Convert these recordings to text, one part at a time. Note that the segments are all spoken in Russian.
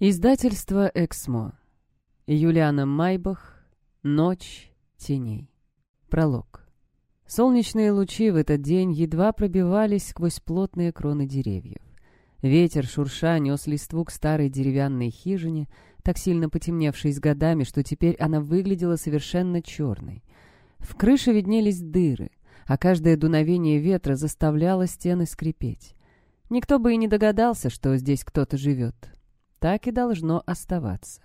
Издательство «Эксмо». Юлиана Майбах. «Ночь теней». Пролог. Солнечные лучи в этот день едва пробивались сквозь плотные кроны деревьев. Ветер шурша нес листву к старой деревянной хижине, так сильно потемневшей с годами, что теперь она выглядела совершенно черной. В крыше виднелись дыры, а каждое дуновение ветра заставляло стены скрипеть. Никто бы и не догадался, что здесь кто-то живет так и должно оставаться.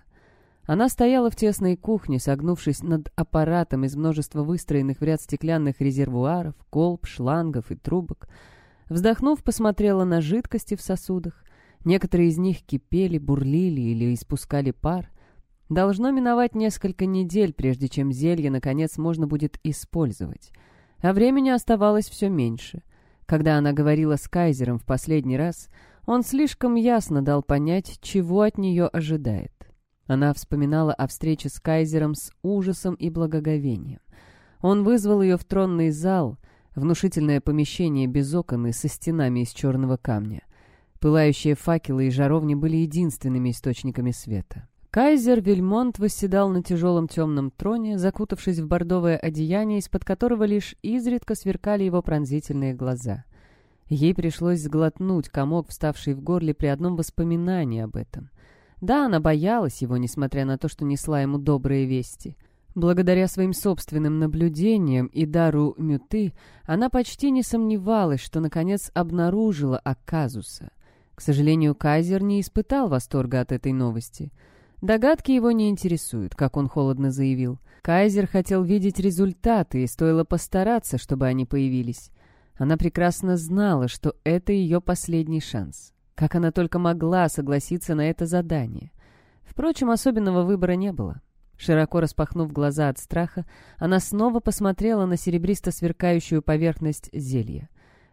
Она стояла в тесной кухне, согнувшись над аппаратом из множества выстроенных в ряд стеклянных резервуаров, колб, шлангов и трубок. Вздохнув, посмотрела на жидкости в сосудах. Некоторые из них кипели, бурлили или испускали пар. Должно миновать несколько недель, прежде чем зелье, наконец, можно будет использовать. А времени оставалось все меньше. Когда она говорила с Кайзером в последний раз — он слишком ясно дал понять, чего от нее ожидает. Она вспоминала о встрече с Кайзером с ужасом и благоговением. Он вызвал ее в тронный зал, внушительное помещение без окон и со стенами из черного камня. Пылающие факелы и жаровни были единственными источниками света. Кайзер Вельмонт восседал на тяжелом темном троне, закутавшись в бордовое одеяние, из-под которого лишь изредка сверкали его пронзительные глаза. Ей пришлось сглотнуть комок, вставший в горле при одном воспоминании об этом. Да, она боялась его, несмотря на то, что несла ему добрые вести. Благодаря своим собственным наблюдениям и дару Мюты, она почти не сомневалась, что, наконец, обнаружила Аказуса. К сожалению, Кайзер не испытал восторга от этой новости. Догадки его не интересуют, как он холодно заявил. Кайзер хотел видеть результаты, и стоило постараться, чтобы они появились. Она прекрасно знала, что это ее последний шанс. Как она только могла согласиться на это задание. Впрочем, особенного выбора не было. Широко распахнув глаза от страха, она снова посмотрела на серебристо сверкающую поверхность зелья.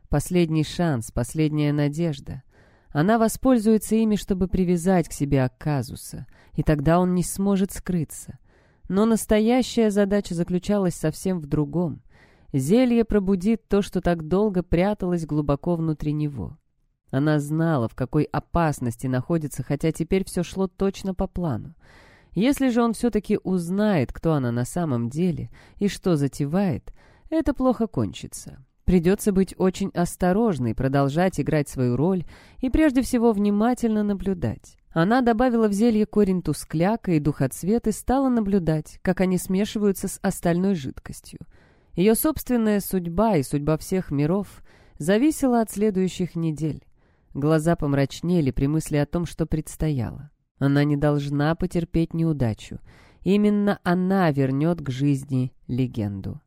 Последний шанс, последняя надежда. Она воспользуется ими, чтобы привязать к себе Аказуса, и тогда он не сможет скрыться. Но настоящая задача заключалась совсем в другом. Зелье пробудит то, что так долго пряталось глубоко внутри него. Она знала, в какой опасности находится, хотя теперь все шло точно по плану. Если же он все-таки узнает, кто она на самом деле и что затевает, это плохо кончится. Придется быть очень осторожной, продолжать играть свою роль и прежде всего внимательно наблюдать. Она добавила в зелье корень тускляка и духоцвет и стала наблюдать, как они смешиваются с остальной жидкостью. Ее собственная судьба и судьба всех миров зависела от следующих недель. Глаза помрачнели при мысли о том, что предстояло. Она не должна потерпеть неудачу. Именно она вернет к жизни легенду.